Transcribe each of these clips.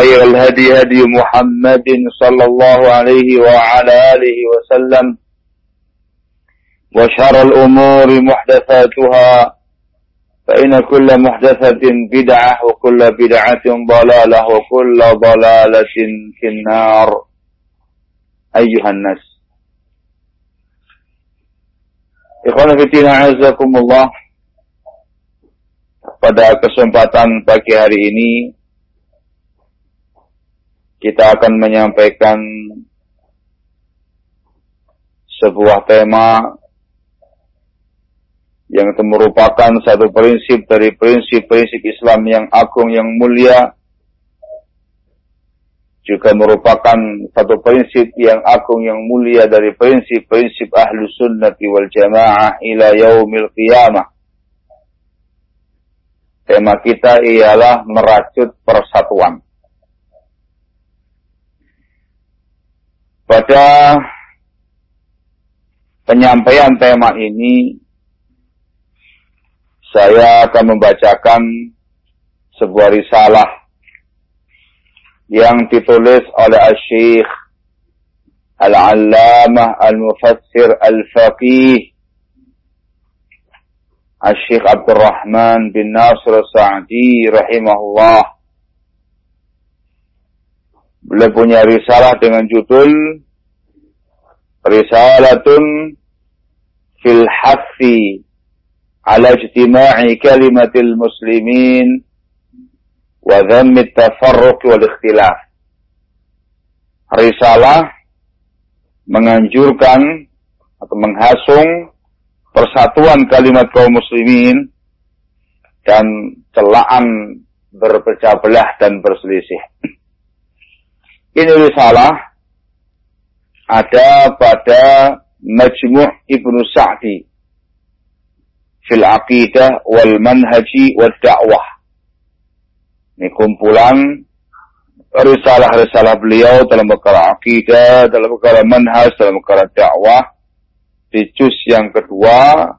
وخير الهدي هدي محمد صلى الله عليه وعلى آله وسلم وشر الأمور محدثاتها فإن كل محدثة بدعة وكل بدعة ضلالة وكل ضلالة في النار. أيها الناس. Ikhwan Fitina Azakumullah Pada kesempatan pagi hari ini kita akan menyampaikan sebuah tema yang merupakan satu prinsip dari prinsip-prinsip Islam yang agung yang mulia juga merupakan satu prinsip yang agung yang mulia dari prinsip-prinsip ahlu sunnati wal jamaah ila yaumil qiyamah. Tema kita ialah merajut persatuan. Pada penyampaian tema ini, saya akan membacakan sebuah risalah yang ditulis oleh Al-Syekh Al-Allamah Al-Mufassir Al-Faqih Al-Syekh Abdul Rahman bin Nasr Sa'di rahimahullah Beliau punya risalah dengan judul Risalatun fil hafi ala ijtima'i kalimatil muslimin wa dhammi tafarruq wal ikhtilaf. Risalah menganjurkan atau menghasung persatuan kalimat kaum muslimin dan celaan berpecah belah dan berselisih. Ini risalah ada pada Majmu' Ibnu Sa'di fil aqidah wal manhaji wal da'wah. Ini kumpulan risalah-risalah beliau dalam perkara akidah, dalam perkara manhaj, dalam perkara dakwah di juz yang kedua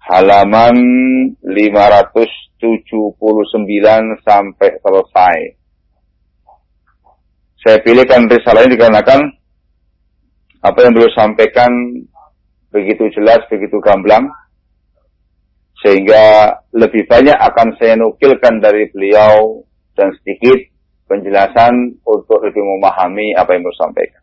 halaman 579 sampai selesai. Saya pilihkan risalah ini dikarenakan apa yang beliau sampaikan begitu jelas, begitu gamblang, sehingga lebih banyak akan saya nukilkan dari beliau dan sedikit penjelasan untuk lebih memahami apa yang beliau sampaikan.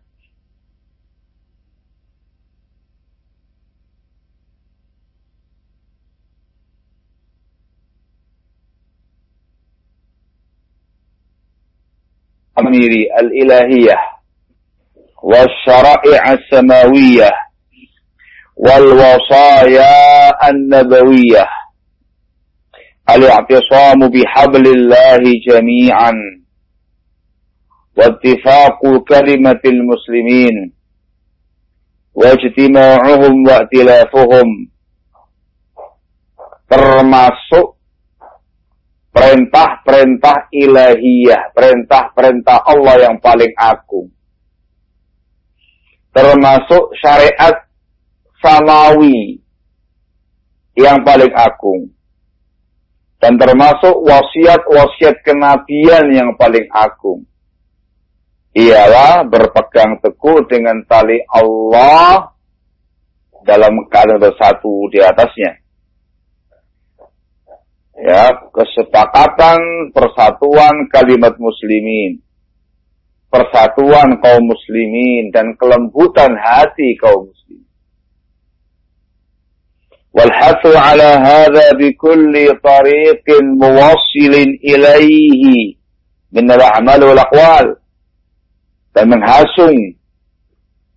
أميري الإلهية والشرائع السماوية والوصايا النبوية الاعتصام بحبل الله جميعا واتفاق كلمة المسلمين واجتماعهم واختلافهم termasuk perintah-perintah ilahiyah, perintah-perintah Allah yang paling agung. Termasuk syariat samawi yang paling agung. Dan termasuk wasiat-wasiat kenabian yang paling agung. Ialah berpegang teguh dengan tali Allah dalam keadaan bersatu di atasnya Ya, kesepakatan persatuan kalimat muslimin. Persatuan kaum muslimin dan kelembutan hati kaum muslimin. والحث على هذا بكل طريق موصل إليه من الأعمال والأقوال dan menghasung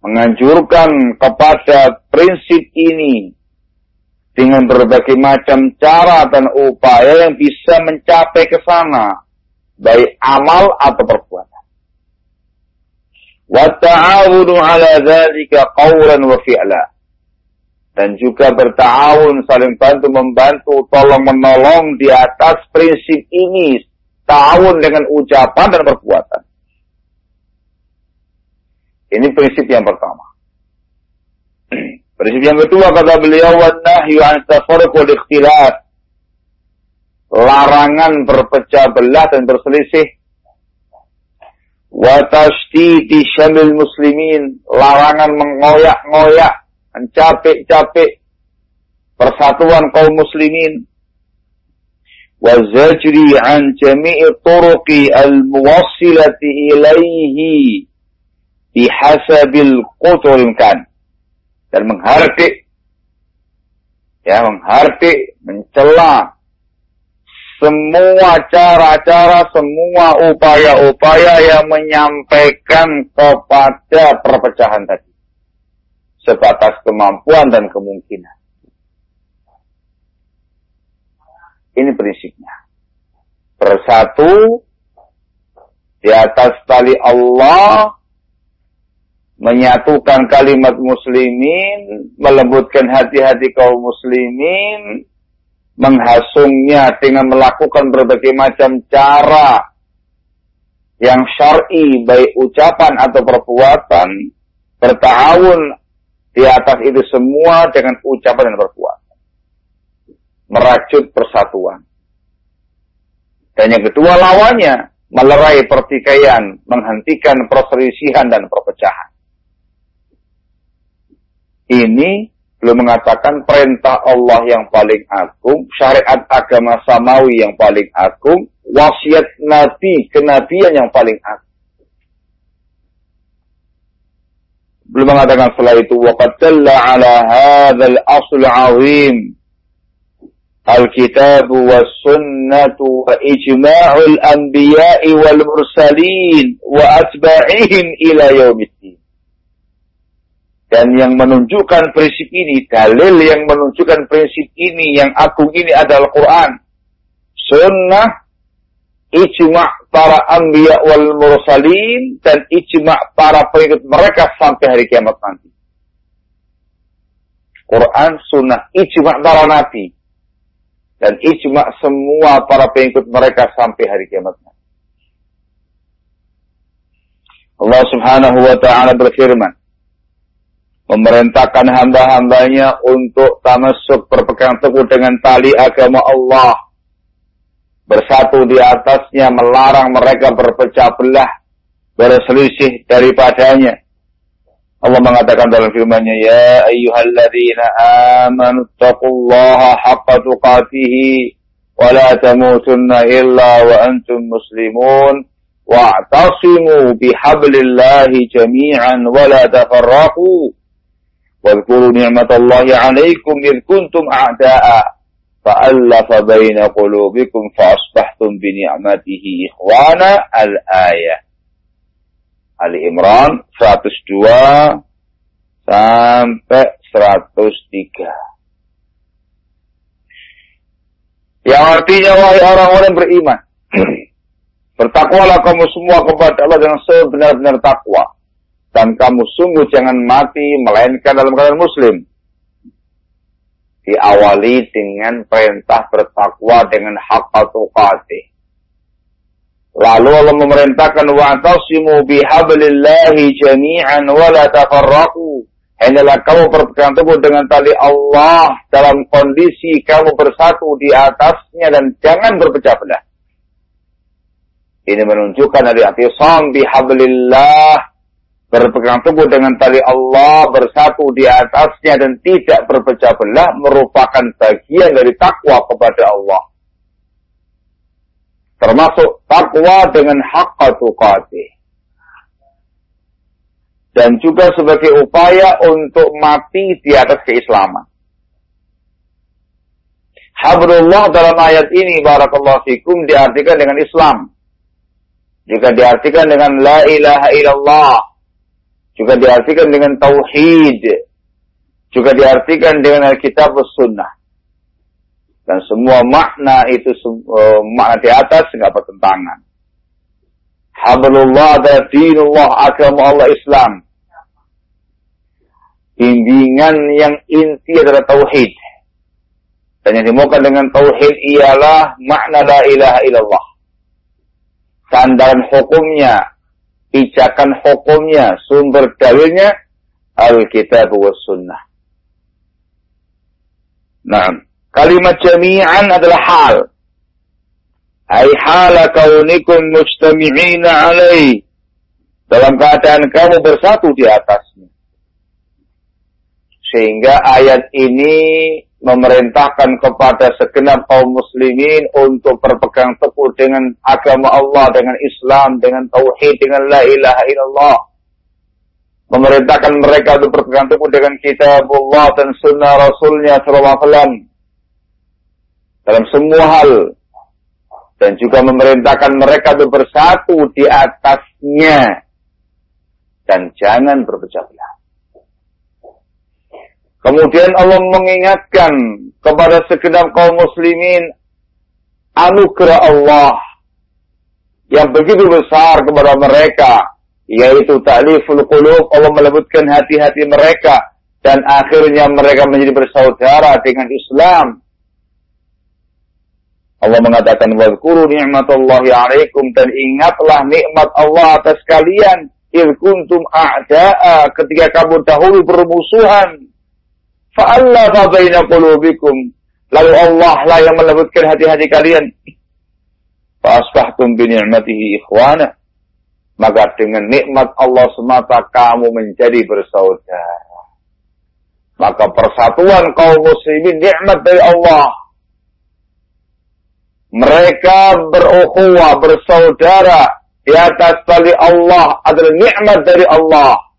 menganjurkan kepada prinsip ini dengan berbagai macam cara dan upaya yang bisa mencapai ke sana baik amal atau perbuatan. Wa ta'awunu ala dzalika qawlan wa fi'la. Dan juga bertahun saling bantu membantu tolong menolong di atas prinsip ini tahun dengan ucapan dan perbuatan. Ini prinsip yang pertama prinsip yang kedua kata beliau nahyu an tafarruq wal ikhtilaf larangan berpecah belah dan berselisih. Wa tashdidi syamil muslimin. Larangan mengoyak-ngoyak mencapek-capek persatuan kaum muslimin. Wa zajri an jami'i turuqi al-muwassilati ilaihi bihasabil qutul kan dan menghardik ya menghardik mencela semua cara-cara, semua upaya-upaya yang menyampaikan kepada perpecahan tadi sebatas kemampuan dan kemungkinan. Ini prinsipnya. Bersatu di atas tali Allah, menyatukan kalimat muslimin, melembutkan hati-hati kaum muslimin, menghasungnya dengan melakukan berbagai macam cara yang syar'i baik ucapan atau perbuatan bertahun di atas itu semua dengan ucapan dan perbuatan. Merajut persatuan. Dan yang kedua lawannya, melerai pertikaian, menghentikan perselisihan dan perpecahan Ini belum mengatakan perintah Allah yang paling agung, syariat agama samawi yang paling agung, wasiat nabi, kenabian yang paling agung. belum mengatakan setelah itu waqad dalla ala hadzal asl azim الكتاب والسنة وإجماع الأنبياء والمرسلين وأتباعهم إلى يوم الدين dan yang menunjukkan prinsip ini, dalil yang menunjukkan prinsip ini, yang agung ini adalah Quran, sunnah, ijma' para anbiya wal mursalin dan ijma' para pengikut mereka sampai hari kiamat nanti. Quran, sunnah, ijma' para nabi. Dan ijma' semua para pengikut mereka sampai hari kiamat nanti. Allah subhanahu wa ta'ala berfirman. Memerintahkan hamba-hambanya untuk tamasuk berpegang teguh dengan tali agama Allah. Bersatu di atasnya melarang mereka berpecah belah berselisih daripadanya. Allah mengatakan dalam firman-Nya ya ayyuhalladzina amanu taqullaha haqqa tuqatih wa la tamutunna illa wa antum muslimun wa'tasimu bihablillahi jami'an wa la tafarraqu واذكروا نعمة الله عليكم إذ كنتم أعداء فألف بين قلوبكم فأصبحتم بنعمته إخوانا الآية Ali Imran 102 sampai 103. Yang artinya wahai orang-orang beriman. Bertakwalah kamu semua kepada Allah dengan sebenar-benar takwa. Dan kamu sungguh jangan mati melainkan dalam keadaan muslim. Diawali dengan perintah bertakwa dengan hak tuqatih. Lalu Allah memerintahkan wa'tasimu bihablillahi jami'an wa la tafarraqu. Hanyalah kamu berpegang teguh dengan tali Allah dalam kondisi kamu bersatu di atasnya dan jangan berpecah belah. Ini menunjukkan dari hati bihablillah berpegang teguh dengan tali Allah bersatu di atasnya dan tidak berpecah belah merupakan bagian dari takwa kepada Allah. Termasuk takwa dengan hak tuqatih. Dan juga sebagai upaya untuk mati di atas keislaman. Habrullah dalam ayat ini barakallahu fikum diartikan dengan Islam. Jika diartikan dengan la ilaha illallah juga diartikan dengan tauhid, juga diartikan dengan Alkitab Sunnah. Dan semua makna itu uh, makna di atas nggak bertentangan. Hablullah adalah dinullah agama Allah Islam. Bimbingan yang inti adalah tauhid. Dan yang dimaukan dengan tauhid ialah makna la ilaha illallah. Sandaran hukumnya pijakan hukumnya, sumber dalilnya Alkitab wa Sunnah. Nah, kalimat jami'an adalah hal. Ay hala kaunikum mujtami'ina alaih. Dalam keadaan kamu bersatu di atasnya. Sehingga ayat ini memerintahkan kepada segenap kaum muslimin untuk berpegang teguh dengan agama Allah, dengan Islam, dengan tauhid, dengan la ilaha illallah. Memerintahkan mereka untuk berpegang teguh dengan kitab Allah dan sunnah Rasulnya sallallahu alaihi dalam semua hal dan juga memerintahkan mereka untuk bersatu di atasnya dan jangan berpecah belah. Kemudian Allah mengingatkan kepada segenap kaum muslimin anugerah Allah yang begitu besar kepada mereka yaitu ta'liful qulub. Allah melembutkan hati-hati mereka dan akhirnya mereka menjadi bersaudara dengan Islam. Allah mengatakan wadhkuru ni'matallahi 'alaikum dan ingatlah nikmat Allah atas kalian. Id kuntum a'da'a ketika kamu dahulu bermusuhan Fa'allafa baina qulubikum. Lalu Allah lah yang melembutkan hati-hati kalian. Fa'asbahtum bi ni'matihi ikhwana. Maka dengan nikmat Allah semata kamu menjadi bersaudara. Maka persatuan kaum muslimin nikmat dari Allah. Mereka berukhuwah, bersaudara di atas tali Allah adalah nikmat dari Allah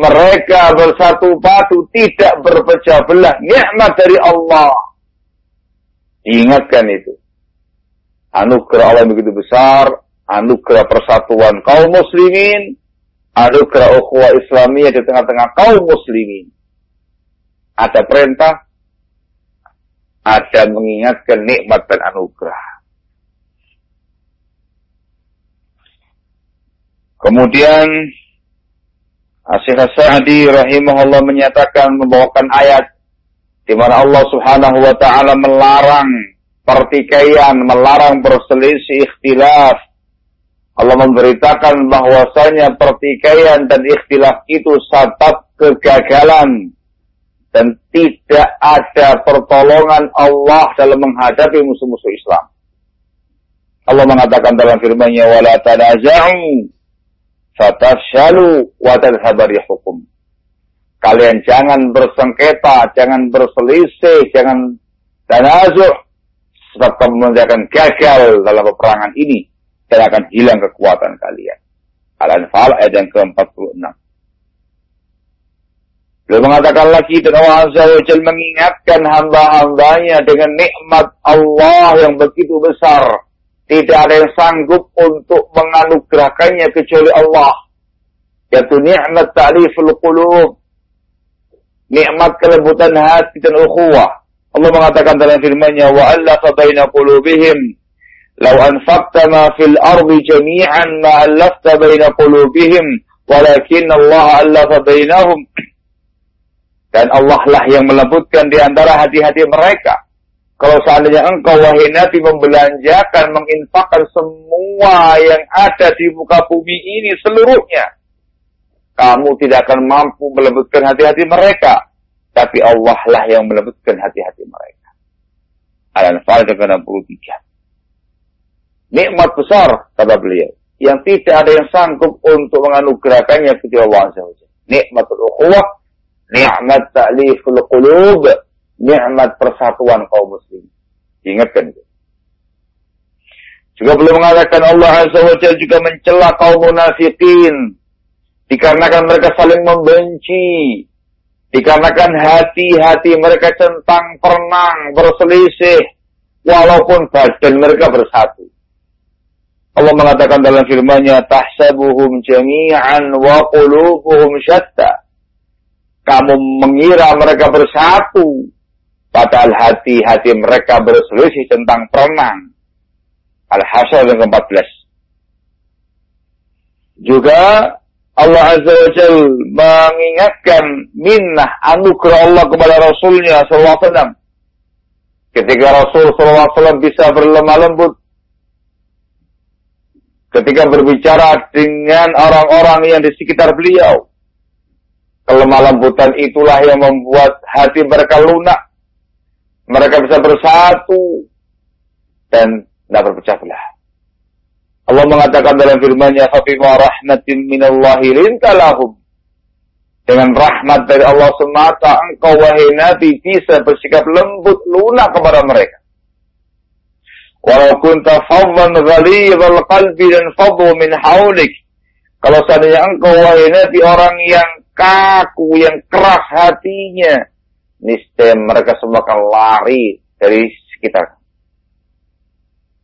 mereka bersatu padu tidak berpecah belah. Nikmat dari Allah. Ingatkan itu. Anugerah Allah begitu besar anugerah persatuan kaum muslimin anugerah ukhuwah Islamiyah di tengah-tengah kaum muslimin. Ada perintah ada mengingatkan nikmat dan anugerah. Kemudian Asyik Sa'di rahimahullah menyatakan membawakan ayat di mana Allah Subhanahu wa taala melarang pertikaian, melarang berselisih ikhtilaf. Allah memberitakan bahwasanya pertikaian dan ikhtilaf itu sabab kegagalan dan tidak ada pertolongan Allah dalam menghadapi musuh-musuh Islam. Allah mengatakan dalam firman-Nya wala fatafshalu wa hukum. Kalian jangan bersengketa, jangan berselisih, jangan tanazu' sebab kamu menjadikan gagal dalam peperangan ini dan akan hilang kekuatan kalian. Al-Anfal ayat yang ke-46. Beliau mengatakan lagi dan Allah Azza wa Jal mengingatkan hamba-hambanya dengan nikmat Allah yang begitu besar tidak ada yang sanggup untuk menganugerahkannya kecuali Allah. Yaitu ni'mat ta'liful qulub. nikmat kelembutan hati dan ukhuwah. Allah mengatakan dalam firman-Nya, "Wa allafa baina qulubihim law anfaqta ma fil ardi jami'an ma allafta baina qulubihim walakin Allah allafa bainahum." Dan Allah lah yang melembutkan di antara hati-hati mereka. Kalau seandainya engkau wahai Nabi membelanjakan, menginfakkan semua yang ada di muka bumi ini seluruhnya. Kamu tidak akan mampu melembutkan hati-hati mereka. Tapi Allah lah yang melembutkan hati-hati mereka. Al-Anfal 63. Nikmat besar, kata beliau. Yang tidak ada yang sanggup untuk menganugerahkannya kepada Allah Azza wa ukhuwah, nikmat ta'liful qulub, nikmat persatuan kaum muslim. Ingatkan itu. Juga belum mengatakan Allah Azza juga mencela kaum munafikin dikarenakan mereka saling membenci, dikarenakan hati-hati mereka centang pernang berselisih, walaupun badan mereka bersatu. Allah mengatakan dalam firman-Nya, "Tahsabuhum jami'an wa qulubuhum syatta." Kamu mengira mereka bersatu, padahal hati-hati mereka berselisih tentang perenang. Al-Hasyr yang ke-14. Juga Allah Azza wa Jal mengingatkan minnah anugerah Allah kepada Rasulnya SAW. Ketika Rasul SAW bisa berlemah lembut. Ketika berbicara dengan orang-orang yang di sekitar beliau. Kelemah lembutan itulah yang membuat hati mereka lunak. Mereka bisa bersatu dan tidak berpecah belah. Allah mengatakan dalam firman-Nya, "Fabima rahmatin minallahi lintalahum." Dengan rahmat dari Allah semata, engkau wahai Nabi bisa bersikap lembut lunak kepada mereka. Walau kunta fadhan ghalidhal qalbi dan fadhu min haulik. Kalau seandainya engkau wahai Nabi orang yang kaku, yang keras hatinya, niscaya mereka semua akan lari dari sekitar.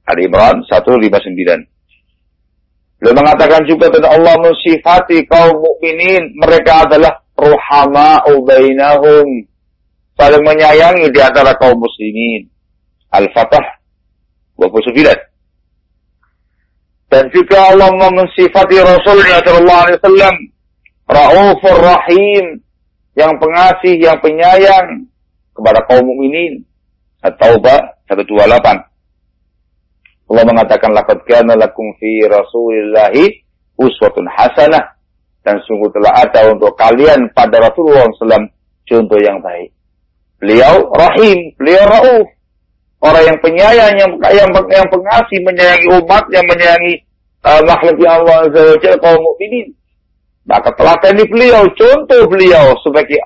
Ali Imran 159. Beliau mengatakan juga tentang Allah mensifati kaum mukminin mereka adalah ruhama'u bainahum saling menyayangi di antara kaum muslimin. Al-Fatah 29. Dan juga Allah mensifati Rasulnya sallallahu alaihi wasallam Raufur Rahim yang pengasih, yang penyayang kepada kaum mukminin. At-Taubah 128. Allah mengatakan laqad kana lakum fi Rasulillahi uswatun hasanah dan sungguh telah ada untuk kalian pada Rasulullah SAW contoh yang baik. Beliau rahim, beliau rauf. Orang yang penyayang, yang, yang, yang pengasih, menyayangi umat, yang menyayangi uh, makhluk yang Allah SWT, kaum mukminin. Maka telah tadi beliau, contoh beliau sebagai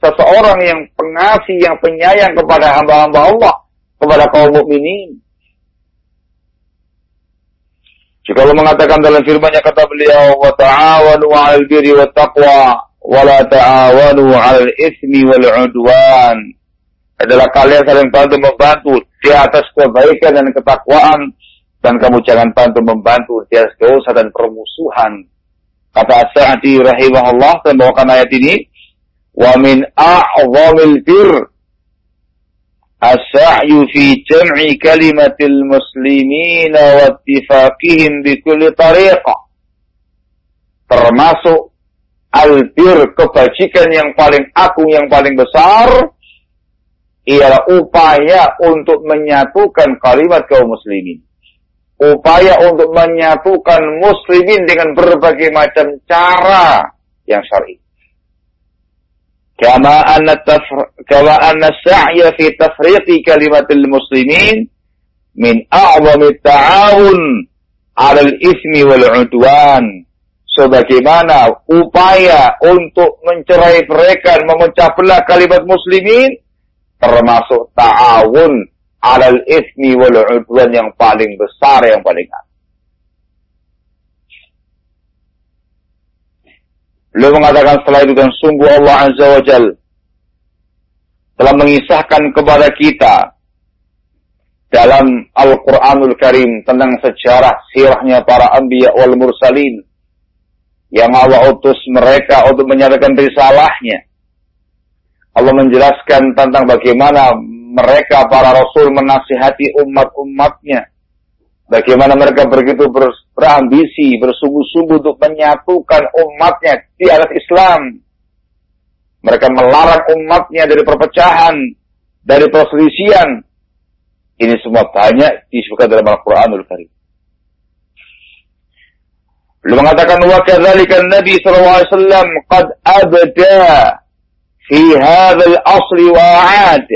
seseorang yang pengasih, yang penyayang kepada hamba-hamba Allah, kepada kaum mukminin. Jika Allah mengatakan dalam firman-Nya kata beliau, "Wa ta'awanu 'alal birri wat taqwa wa la ta'awanu 'alal itsmi wal 'udwan." Adalah kalian saling bantu membantu di atas kebaikan dan ketakwaan dan kamu jangan bantu membantu di atas dosa dan permusuhan. Kata Sa'di rahimahullah dan bawakan ayat ini, wa min a'zamil fir as-sa'yu fi jam'i kalimatil muslimin wa ittifaqihim bi kulli tariqah. Termasuk albir kebajikan yang paling agung yang paling besar ialah upaya untuk menyatukan kalimat kaum muslimin upaya untuk menyatukan muslimin dengan berbagai macam cara yang syar'i. Kama anna kama anna sa'ya fi tafriqi kalimatil muslimin min a'zami ta'awun 'ala al-ithmi wal 'udwan. Sebagaimana upaya untuk mencerai mereka memecah belah kalimat muslimin termasuk ta'awun alal ismi wal udwan yang paling besar yang paling agung. Beliau mengatakan setelah itu dan sungguh Allah Azza wa Jal telah mengisahkan kepada kita dalam Al-Quranul Karim tentang sejarah sirahnya para anbiya wal mursalin yang Allah utus mereka untuk menyatakan risalahnya. Allah menjelaskan tentang bagaimana mereka para rasul menasihati umat-umatnya. Bagaimana mereka begitu berambisi, bersungguh-sungguh untuk menyatukan umatnya di atas Islam. Mereka melarang umatnya dari perpecahan, dari perselisihan. Ini semua banyak disebutkan dalam Al-Quranul Karim. Beliau mengatakan wa kadzalika Nabi sallallahu alaihi wasallam qad abda fi hadzal asri wa 'ad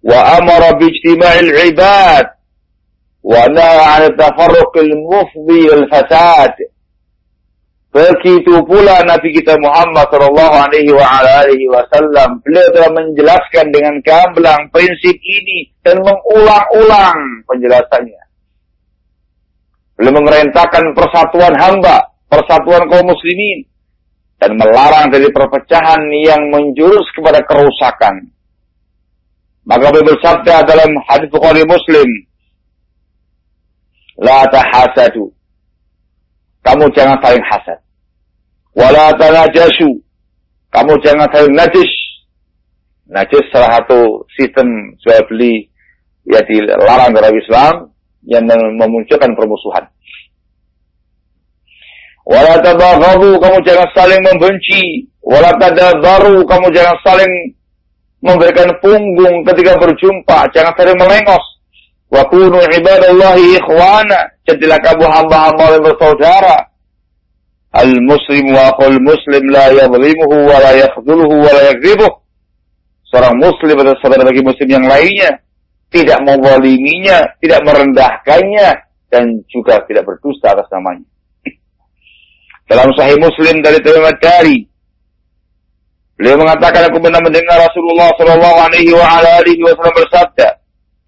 wa ijtima'il 'ibad wa nahaa 'an tafarruq al-mufdi al-fasad Begitu pula Nabi kita Muhammad Shallallahu Alaihi Wasallam beliau telah menjelaskan dengan gamblang prinsip ini dan mengulang-ulang penjelasannya. Beliau memerintahkan persatuan hamba, persatuan kaum muslimin, dan melarang dari perpecahan yang menjurus kepada kerusakan. Maka beliau bersabda dalam hadis Bukhari Muslim, La tahasadu. Kamu jangan saling hasad. Wala tanajashu. Kamu jangan saling najis. Najis salah satu sistem jual beli ya dilarang dalam Islam yang memunculkan permusuhan. Wala tabaghadu, kamu jangan saling membenci. Wala tadabaru, kamu jangan saling memberikan punggung ketika berjumpa. Jangan saling melengos. Wa kunu ibadallahi ikhwana. Jadilah kamu hamba-hamba yang bersaudara. Al-muslim wa akhul muslim la yadlimuhu wa la yakhduluhu wa la yakzibuh. Seorang muslim adalah saudara bagi muslim yang lainnya tidak mewaliminya, tidak merendahkannya, dan juga tidak berdusta atas namanya. Dalam Sahih Muslim dari Taimah Dari, beliau mengatakan aku pernah mendengar Rasulullah Shallallahu Alaihi Wasallam bersabda,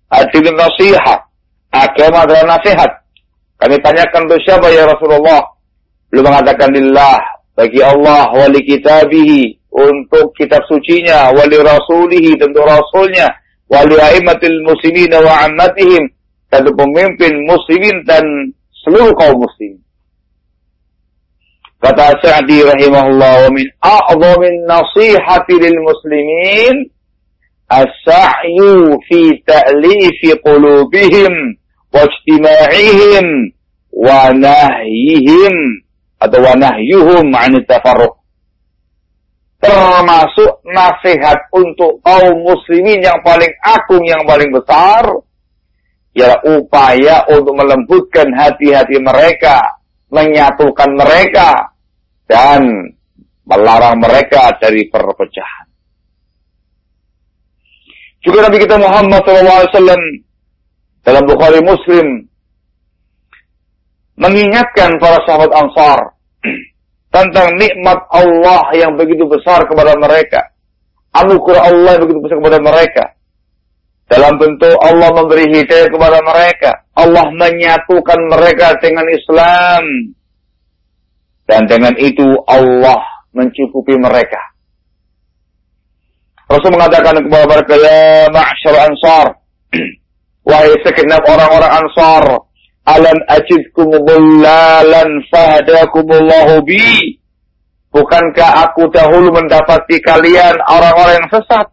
"Adil nasihat, agama adalah nasihat." Kami tanyakan untuk siapa ya Rasulullah? Beliau mengatakan lillah bagi Allah wali kitabihi untuk kitab sucinya, wali rasulihi tentu rasulnya, wali aimatil muslimin wa ammatihim satu pemimpin muslimin dan seluruh kaum muslim. Kata Sa'di rahimahullah wa min a'zamin nasihati lil muslimin as-sa'yu fi ta'lifi qulubihim wa ijtima'ihim wa nahyihim atau wa nahyuhum 'an tafarruq. Termasuk nasihat untuk kaum muslimin yang paling agung, yang paling besar, ialah upaya untuk melembutkan hati-hati mereka, menyatukan mereka, dan melarang mereka dari perpecahan. Juga Nabi kita Muhammad SAW dalam Bukhari Muslim mengingatkan para sahabat Ansar tentang nikmat Allah yang begitu besar kepada mereka. Anugerah Allah yang begitu besar kepada mereka. Dalam bentuk Allah memberi hidayah kepada mereka. Allah menyatukan mereka dengan Islam. Dan dengan itu Allah mencukupi mereka. Rasul mengatakan kepada mereka, Ya ma'asyar ansar. Wahai segenap orang-orang ansar Alam ajidkum bullalan fahdakumullahu bi. Bukankah aku dahulu mendapati kalian orang-orang yang sesat?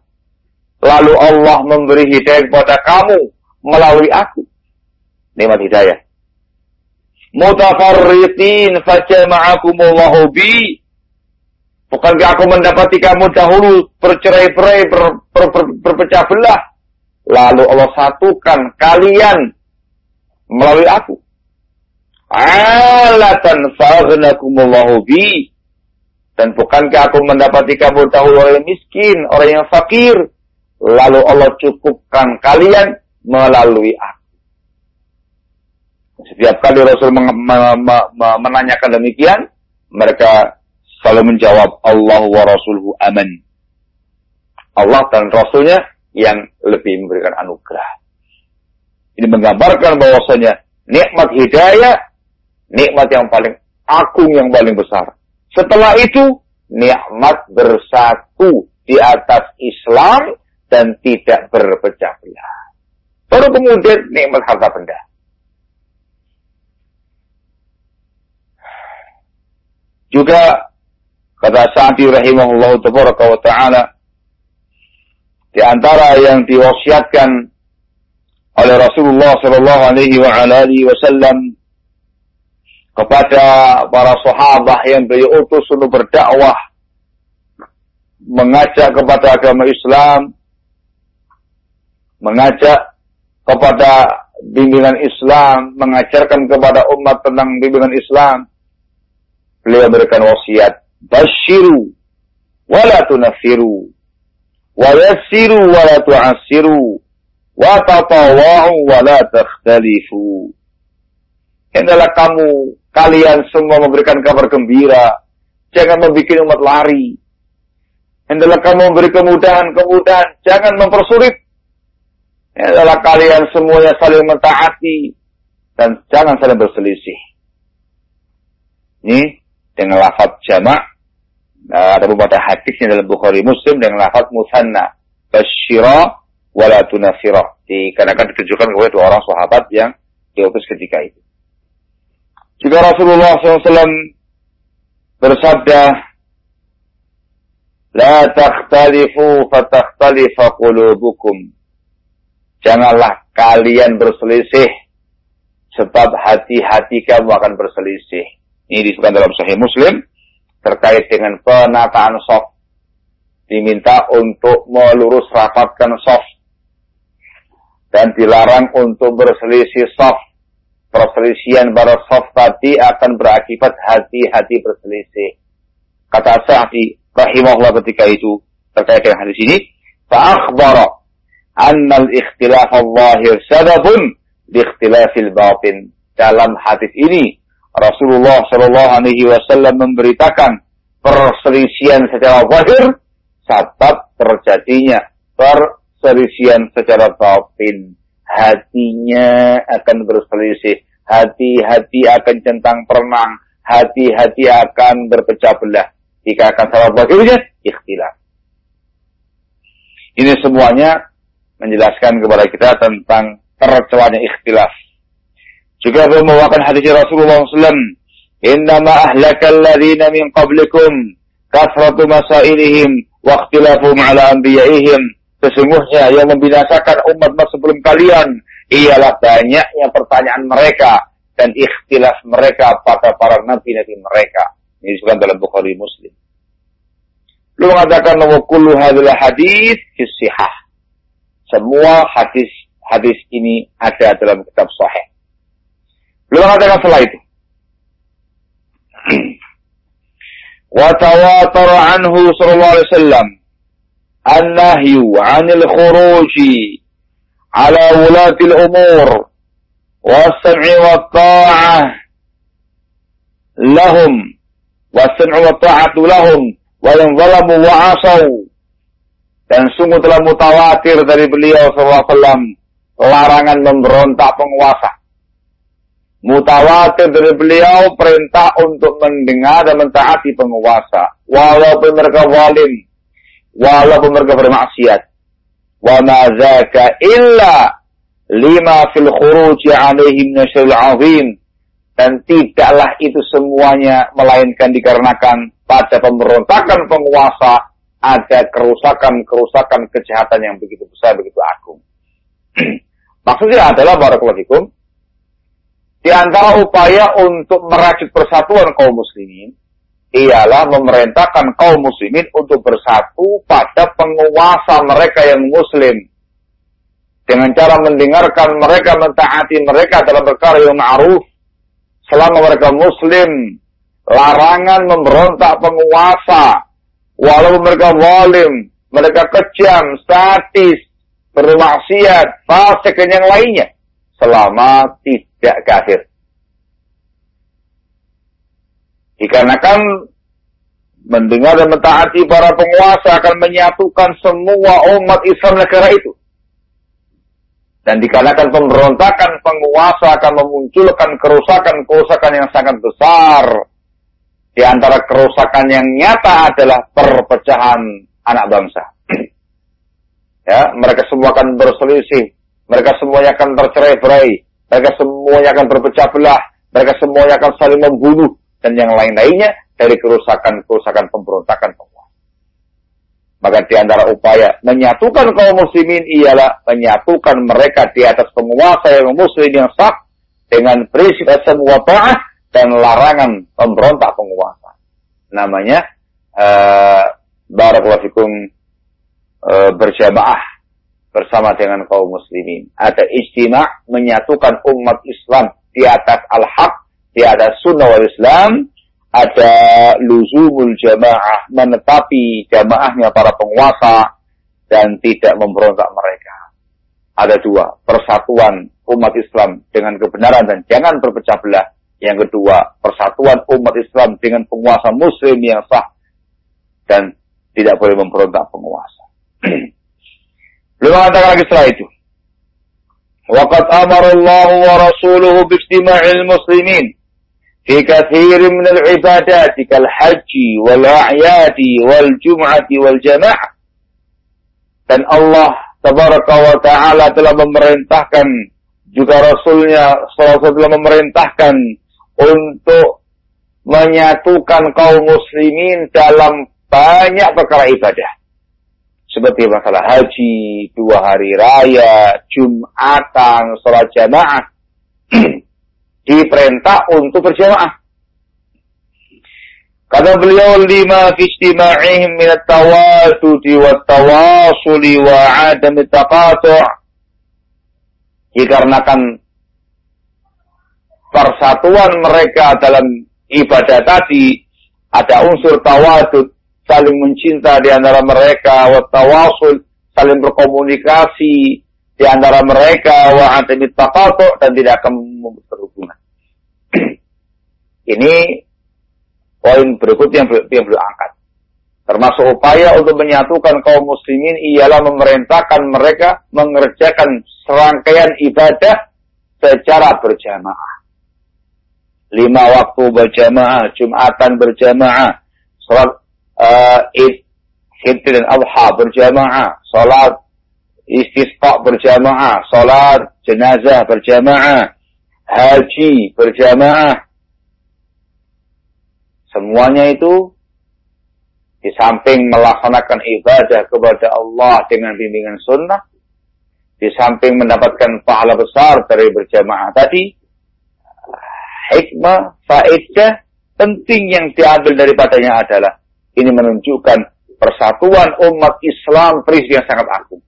Lalu Allah memberi hidayah kepada kamu melalui aku. Nikmat hidayah. Mutafarriqin fajama'akumullahu bi. Bukankah aku mendapati kamu dahulu bercerai-berai, ber, ber, ber, berpecah belah. Lalu Allah satukan kalian melalui aku. Alatan faghnakumullahu bi. Dan bukankah aku mendapati kamu tahu orang yang miskin, orang yang fakir. Lalu Allah cukupkan kalian melalui aku. Setiap kali Rasul menanyakan demikian, mereka selalu menjawab Allah wa Rasuluhu aman. Allah dan Rasulnya yang lebih memberikan anugerah. Ini menggambarkan bahwasanya nikmat hidayah, nikmat yang paling agung yang paling besar. Setelah itu, nikmat bersatu di atas Islam dan tidak berpecah belah. Baru kemudian nikmat harta benda. Juga kata Sa'di rahimahullah wa ta'ala Di antara yang diwasiatkan oleh Rasulullah Shallallahu Alaihi Wasallam kepada para sahabat yang beliau utus untuk berdakwah mengajak kepada agama Islam mengajak kepada bimbingan Islam mengajarkan kepada umat tentang bimbingan Islam beliau berikan wasiat basyiru wala tunafiru wa yassiru wala tu'assiru wa tatawa'u wala takhtalifu Hendaklah kamu kalian semua memberikan kabar gembira. Jangan membuat umat lari. Hendaklah kamu memberi kemudahan-kemudahan. Jangan mempersulit. Hendaklah kalian semuanya saling mentaati. Dan jangan saling berselisih. Ini dengan lafaz jamak. Nah, ada beberapa hadisnya dalam Bukhari Muslim dengan lafaz musanna. Basyira wala tunafirah. Dikarenakan ditujukan kepada dua orang sahabat yang diutus ketika itu. Juga Rasulullah SAW bersabda, La takhtalifu fatakhtalifa qulubukum. Janganlah kalian berselisih sebab hati-hati kamu akan berselisih. Ini disebutkan dalam Sahih Muslim terkait dengan penataan soft. Diminta untuk melurus rapatkan soft dan dilarang untuk berselisih soft perselisihan para soft tadi akan berakibat hati-hati berselisih. Kata Sa'di rahimahullah ketika itu terkait dengan hadis ini, fa'akhbara anna al-ikhtilaf al-zahir sababun batin. Dalam hadis ini Rasulullah Shallallahu alaihi wasallam memberitakan perselisihan secara zahir sebab terjadinya perselisihan secara batin hatinya akan berselisih, hati-hati akan centang perenang, hati-hati akan berpecah belah. Jika akan salah bagaimana? Ikhtilaf. Ini semuanya menjelaskan kepada kita tentang tercelanya ikhtilaf. Juga membawakan hadis Rasulullah SAW. Innama ahlakal ladhina min qablikum kasratu masailihim wa ikhtilafum ala anbiya'ihim Sesungguhnya yang membinasakan umat sebelum kalian ialah banyaknya pertanyaan mereka dan ikhtilaf mereka pada para nabi-nabi mereka. Ini disebutkan dalam Bukhari Muslim. Lu mengatakan bahwa kullu hadilah hadis kisihah. Semua hadis hadis ini ada dalam kitab sahih. Lu mengatakan setelah itu. Wa tawatara anhu sallallahu alaihi wasallam النهي عن الخروج على ولاة الأمور والسمع والطاعة لهم والسمع والطاعة لهم وإن ظلموا وعصوا dan sungguh telah mutawatir dari beliau SAW larangan memberontak penguasa. Mutawatir dari beliau perintah untuk mendengar dan mentaati penguasa. Walaupun mereka zalim, walaupun mereka bermaksiat. Wa ma zaka illa lima fil khuruj alaihim nasyil azim. Dan tidaklah itu semuanya melainkan dikarenakan pada pemberontakan penguasa ada kerusakan-kerusakan kejahatan yang begitu besar, begitu agung. Maksudnya adalah barakallahu di antara upaya untuk merajut persatuan kaum muslimin ialah memerintahkan kaum muslimin untuk bersatu pada penguasa mereka yang muslim. Dengan cara mendengarkan mereka, mentaati mereka dalam perkara yang ma'ruf. Selama mereka muslim, larangan memberontak penguasa. Walaupun mereka zalim, mereka kejam, statis, bermaksiat, fasik dan yang lainnya. Selama tidak kafir. Dikarenakan mendengar dan mentaati para penguasa akan menyatukan semua umat Islam negara itu. Dan dikarenakan pemberontakan penguasa akan memunculkan kerusakan-kerusakan yang sangat besar. Di antara kerusakan yang nyata adalah perpecahan anak bangsa. ya, mereka semua akan berselisih, mereka semuanya akan tercerai-berai, mereka semuanya akan berpecah belah, mereka semuanya akan saling membunuh, dan yang lain-lainnya dari kerusakan-kerusakan pemberontakan penguasa. Maka di antara upaya menyatukan kaum muslimin ialah menyatukan mereka di atas penguasa yang muslim yang sah dengan prinsip semua ta'ah dan larangan pemberontak penguasa. Namanya uh, barakallahu uh, berjamaah bersama dengan kaum muslimin. Ada istimewa menyatukan umat Islam di atas al-haq, di atas sunnah wal Islam, ada luzumul jamaah, menetapi jamaahnya para penguasa dan tidak memberontak mereka. Ada dua, persatuan umat Islam dengan kebenaran dan jangan berpecah belah. Yang kedua, persatuan umat Islam dengan penguasa muslim yang sah dan tidak boleh memberontak penguasa. Belum mengatakan lagi setelah itu. Waqad amara Allah wa rasuluhu bi istima'il muslimin في كثير من العبادات كالحج والأعياد والجمعة والجماعة dan Allah tabaraka wa ta'ala telah memerintahkan juga Rasulnya SAW telah memerintahkan untuk menyatukan kaum muslimin dalam banyak perkara ibadah seperti masalah haji, dua hari raya, jumatan, sholat jamaah diperintah untuk berjamaah. Kata beliau lima fi istima'ihim min at-tawadudi wa tawasuli wa adam taqatu' dikarenakan persatuan mereka dalam ibadah tadi ada unsur tawadud saling mencinta di antara mereka wa tawasul saling berkomunikasi di antara mereka wa taqatu dan tidak akan berhubungan. Ini poin berikutnya yang, yang beliau angkat. Termasuk upaya untuk menyatukan kaum muslimin ialah memerintahkan mereka mengerjakan serangkaian ibadah secara berjamaah. Lima waktu berjamaah, Jumatan berjamaah, sholat uh, Id, Fitri dan Adha berjamaah, sholat istisqa berjamaah, salat jenazah berjamaah, haji berjamaah. Semuanya itu di samping melaksanakan ibadah kepada Allah dengan bimbingan sunnah, di samping mendapatkan pahala besar dari berjamaah tadi, hikmah, faedah, penting yang diambil daripadanya adalah ini menunjukkan persatuan umat Islam prinsip yang sangat agung.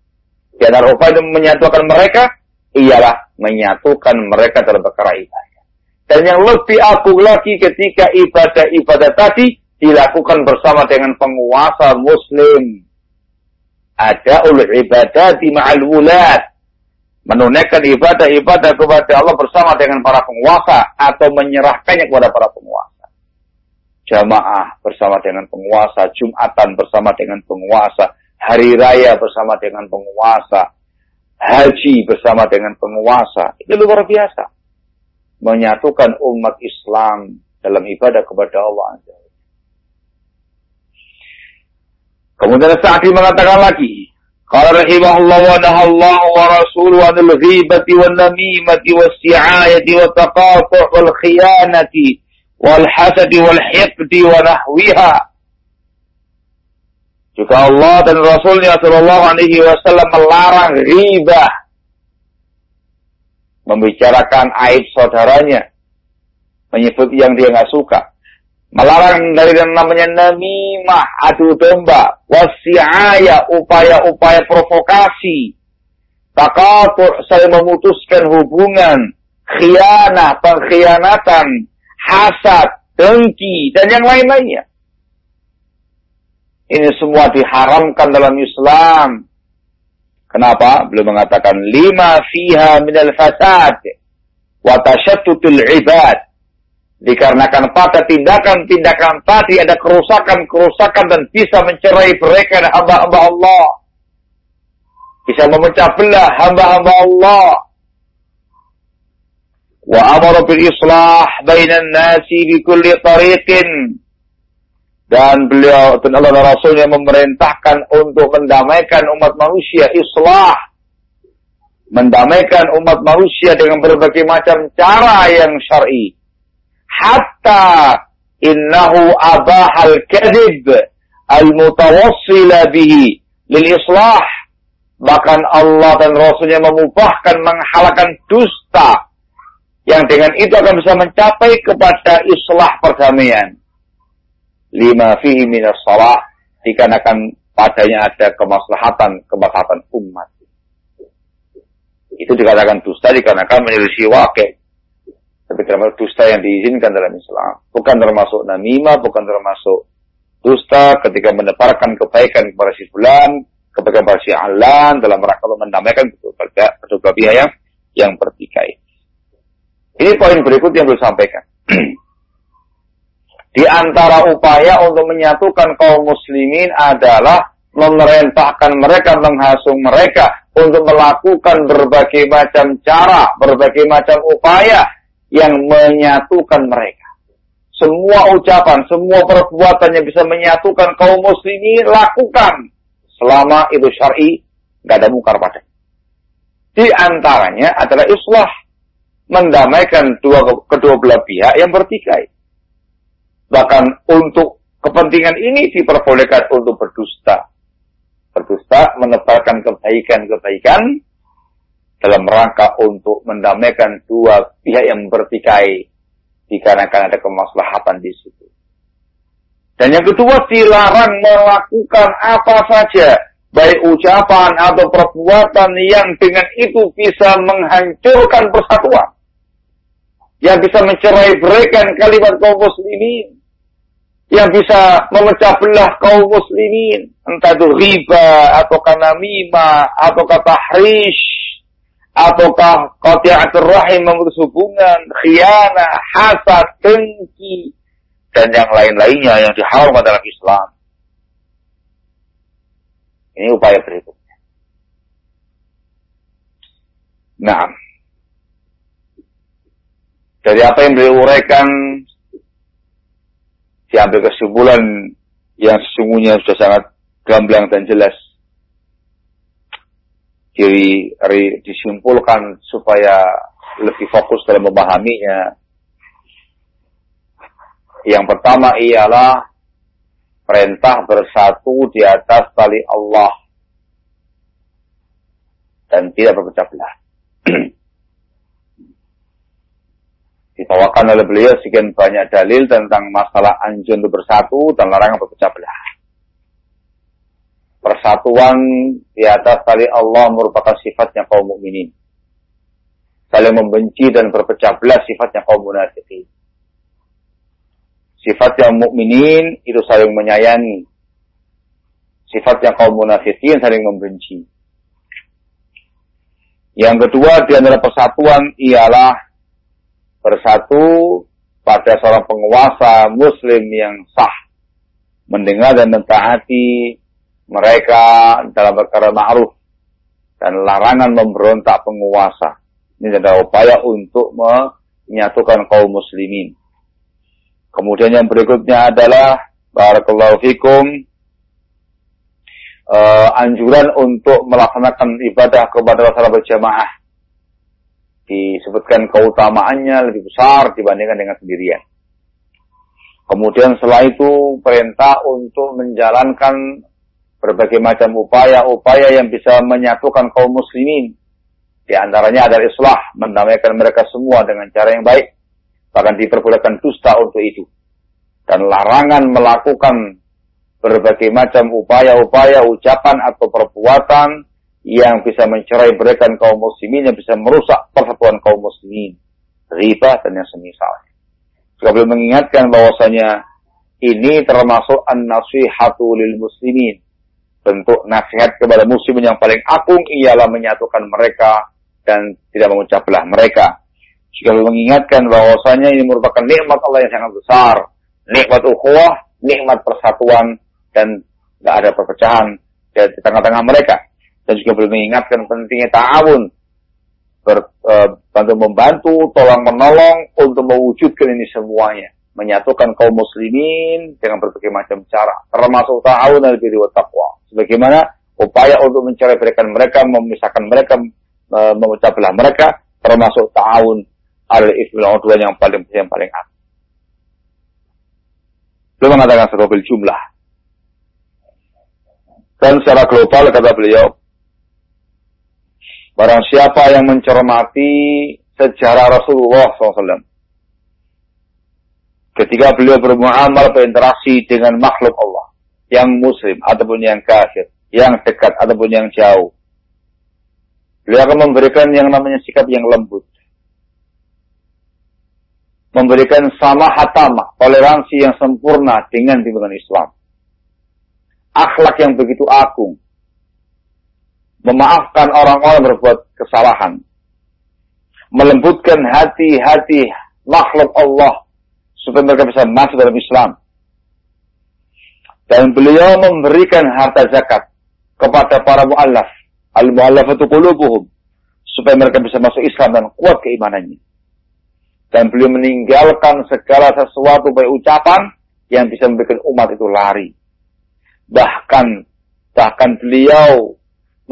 Di antara upaya menyatukan mereka ialah menyatukan mereka dalam perkara ibadah. Dan yang lebih agung lagi ketika ibadah-ibadah tadi dilakukan bersama dengan penguasa muslim. Ada ul ibadah di ma'al wulad. Menunaikan ibadah-ibadah kepada Allah bersama dengan para penguasa atau menyerahkannya kepada para penguasa. Jamaah bersama dengan penguasa, Jumatan bersama dengan penguasa, hari raya bersama dengan penguasa, haji bersama dengan penguasa. Itu luar biasa. Menyatukan umat Islam dalam ibadah kepada Allah. Kemudian Sa'di mengatakan lagi, Qala rahimahullah wa nahallahu wa rasuluhu anil ghibati wal namimati was si'ayati wa taqatu' wal khiyanati wal hasadi wal wa nahwiha. Juga Allah dan Rasulnya Shallallahu Alaihi Wasallam melarang riba, membicarakan aib saudaranya, menyebut yang dia nggak suka, melarang dari yang namanya namimah, adu domba, wasiaya, upaya-upaya provokasi, takatur, saling memutuskan hubungan, khianah, pengkhianatan, hasad, dengki, dan yang lain-lainnya. Ini semua diharamkan dalam Islam. Kenapa? Belum mengatakan lima fiha minal fasad wa tasyattutul ibad. Dikarenakan pada tindakan-tindakan tadi ada kerusakan-kerusakan dan bisa mencerai mereka hamba-hamba Allah. Bisa memecah belah hamba-hamba Allah. Islah bainan nasi bi kulli tariqin dan beliau dan Allah dan Rasulnya memerintahkan untuk mendamaikan umat manusia islah. Mendamaikan umat manusia dengan berbagai macam cara yang syar'i. Hatta innahu abahal kadhib al-mutawassila bihi lil islah. Bahkan Allah dan Rasulnya memubahkan menghalalkan dusta yang dengan itu akan bisa mencapai kepada islah perdamaian. Lima fihi minas salah dikarenakan padanya ada kemaslahatan kemaslahatan umat. Itu dikatakan dusta dikarenakan menyelisih wakil. Tapi termasuk dusta yang diizinkan dalam Islam. Bukan termasuk namimah, bukan termasuk dusta ketika menebarkan kebaikan kepada si fulan, kebaikan kepada si alan dalam rangka mendamaikan kedua pihak yang yang bertikai. Ini poin berikut yang saya sampaikan. Di antara upaya untuk menyatukan kaum muslimin adalah memerintahkan mereka, menghasung mereka untuk melakukan berbagai macam cara, berbagai macam upaya yang menyatukan mereka. Semua ucapan, semua perbuatan yang bisa menyatukan kaum muslimin, lakukan. Selama itu syar'i, nggak ada mungkar pada. Di antaranya adalah islah, mendamaikan dua, kedua belah pihak yang bertikai. Bahkan untuk kepentingan ini diperbolehkan untuk berdusta. Berdusta menebarkan kebaikan-kebaikan dalam rangka untuk mendamaikan dua pihak yang bertikai dikarenakan ada kemaslahatan di situ. Dan yang kedua dilarang melakukan apa saja baik ucapan atau perbuatan yang dengan itu bisa menghancurkan persatuan yang bisa mencerai berikan kalimat kaum muslimin yang bisa memecah belah kaum muslimin entah itu riba atau namimah atau tahrish ataukah qati'atur rahim memutus hubungan khianah hasad dengki dan yang lain-lainnya yang diharamkan dalam Islam. Ini upaya berikutnya. Nah dari apa yang diuraikan diambil kesimpulan yang sesungguhnya sudah sangat gamblang dan jelas. Jadi disimpulkan supaya lebih fokus dalam memahaminya. Yang pertama ialah perintah bersatu di atas tali Allah dan tidak berpecah belah. dibawakan oleh beliau sekian banyak dalil tentang masalah anjun untuk bersatu dan larangan berpecah belah. Persatuan di atas tali Allah merupakan sifatnya kaum mukminin. Saling membenci dan berpecah belah sifatnya kaum munafikin. Sifat yang mukminin itu saling menyayangi. Sifat yang kaum munafikin saling membenci. Yang kedua di antara persatuan ialah bersatu pada seorang penguasa muslim yang sah mendengar dan mentaati mereka dalam perkara ma'ruf dan larangan memberontak penguasa. Ini adalah upaya untuk menyatukan kaum muslimin. Kemudian yang berikutnya adalah barakallahu fikum uh, anjuran untuk melaksanakan ibadah kepada masalah berjamaah disebutkan keutamaannya lebih besar dibandingkan dengan sendirian. Kemudian setelah itu perintah untuk menjalankan berbagai macam upaya-upaya yang bisa menyatukan kaum muslimin. Di antaranya adalah islah, mendamaikan mereka semua dengan cara yang baik. Bahkan diperbolehkan dusta untuk itu. Dan larangan melakukan berbagai macam upaya-upaya, ucapan atau perbuatan yang bisa mencerai berikan kaum muslimin, yang bisa merusak persatuan kaum muslimin, riba dan yang semisalnya. Juga belum mengingatkan bahwasanya ini termasuk an-nasihatu lil muslimin. Bentuk nasihat kepada muslimin yang paling agung ialah menyatukan mereka dan tidak memecah belah mereka. Juga belum mengingatkan bahwasanya ini merupakan nikmat Allah yang sangat besar. Nikmat ukhuwah, nikmat persatuan dan tidak ada perpecahan di tengah-tengah mereka dan juga belum mengingatkan pentingnya ta'awun ber, e, bantu membantu, tolong menolong untuk mewujudkan ini semuanya, menyatukan kaum muslimin dengan berbagai macam cara, termasuk ta'awun dan birri taqwa. Sebagaimana upaya untuk mencari berikan mereka, memisahkan mereka, e, memecah belah mereka, termasuk ta'awun al-ismil udwan yang paling yang paling aktif. Belum mengatakan sebuah jumlah Dan secara global kata beliau, barang siapa yang mencermati sejarah Rasulullah SAW, ketika beliau bermuamal berinteraksi dengan makhluk Allah, yang muslim ataupun yang kafir, yang dekat ataupun yang jauh, beliau akan memberikan yang namanya sikap yang lembut. Memberikan sama hatama, toleransi yang sempurna dengan timbangan Islam akhlak yang begitu agung. Memaafkan orang-orang berbuat kesalahan. Melembutkan hati-hati makhluk Allah supaya mereka bisa masuk dalam Islam. Dan beliau memberikan harta zakat kepada para mu'allaf. Al-mu'allafatu qulubuhum. Supaya mereka bisa masuk Islam dan kuat keimanannya. Dan beliau meninggalkan segala sesuatu baik ucapan yang bisa membuat umat itu lari bahkan bahkan beliau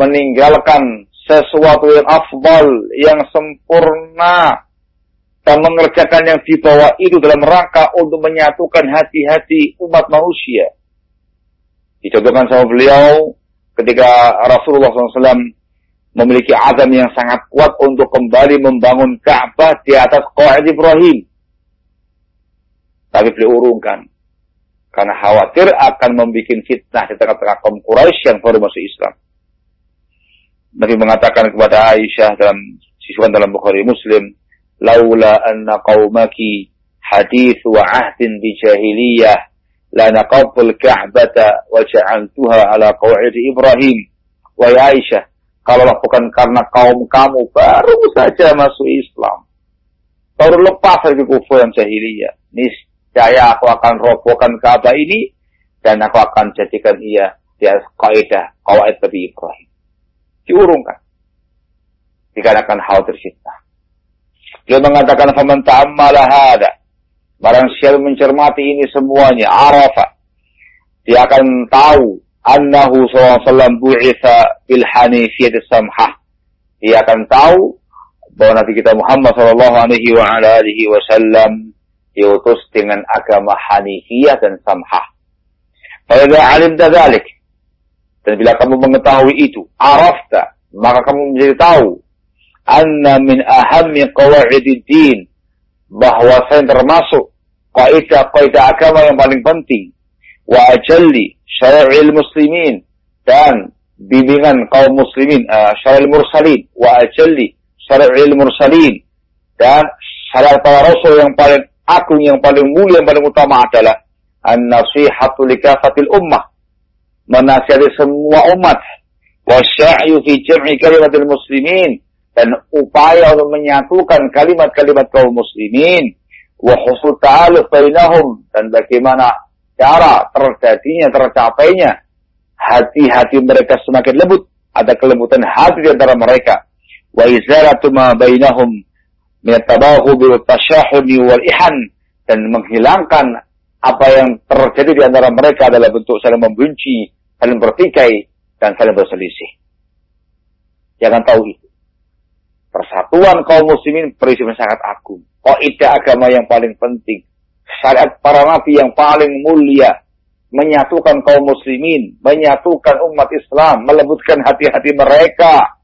meninggalkan sesuatu yang afdal, yang sempurna dan mengerjakan yang di bawah itu dalam rangka untuk menyatukan hati-hati umat manusia. Dicontohkan sama beliau ketika Rasulullah SAW memiliki azam yang sangat kuat untuk kembali membangun Ka'bah di atas Qaid Ibrahim. Tapi beliau urungkan karena khawatir akan membuat fitnah di tengah-tengah kaum Quraisy yang baru masuk Islam. Nabi mengatakan kepada Aisyah dalam sisuan dalam Bukhari Muslim, "Laula anna qaumaki hadith wa ahdin di jahiliyah la naqabul ka'bata wa ja'altuha ala qaw'id Ibrahim." Wahai Aisyah, kalaulah bukan karena kaum kamu baru saja masuk Islam, baru lepas dari kufur yang jahiliyah, nis Saya aku akan robohkan Ka'bah ini dan aku akan jadikan ia di atas kaidah kawaid Nabi Ibrahim. Diurungkan. Dikarenakan hal tercipta. Dia mengatakan faman ta'ammala hada. Barang siapa mencermati ini semuanya, arafa. Dia akan tahu annahu SAW bu'itha bil hanifiyat samhah. Dia akan tahu bahwa Nabi kita Muhammad sallallahu alaihi wa ala alihi wasallam diutus dengan agama Hanifiyah dan Samhah. Pada alim dalik. Dan bila kamu mengetahui itu, arafta, maka kamu menjadi tahu anna min ahammi qawaidid din bahwa saya termasuk kaidah-kaidah agama yang paling penting wa ajalli syara'il muslimin dan bimbingan kaum muslimin uh, syara'il mursalin wa ajalli syara'il mursalin dan syariat para rasul yang paling agung yang paling mulia yang paling utama adalah an-nasihatu likafatil ummah menasihati semua umat. Wasya'yu fi jam'i kalimatil muslimin. Dan upaya untuk menyatukan kalimat-kalimat kaum muslimin. Wa husul ta'aluf bainahum. Dan bagaimana cara terjadinya tercapainya. Hati-hati mereka semakin lembut. Ada kelembutan hati di antara mereka. Wa izalatu ma bainahum. Minatabahu bil tasyahuni wal ihan. Dan menghilangkan apa yang terjadi di antara mereka adalah bentuk saling membenci, saling bertikai, dan saling berselisih. Jangan tahu itu. Persatuan kaum muslimin prinsip yang sangat agung. Kaidah agama yang paling penting. Syariat para nabi yang paling mulia. Menyatukan kaum muslimin. Menyatukan umat Islam. Melembutkan hati-hati mereka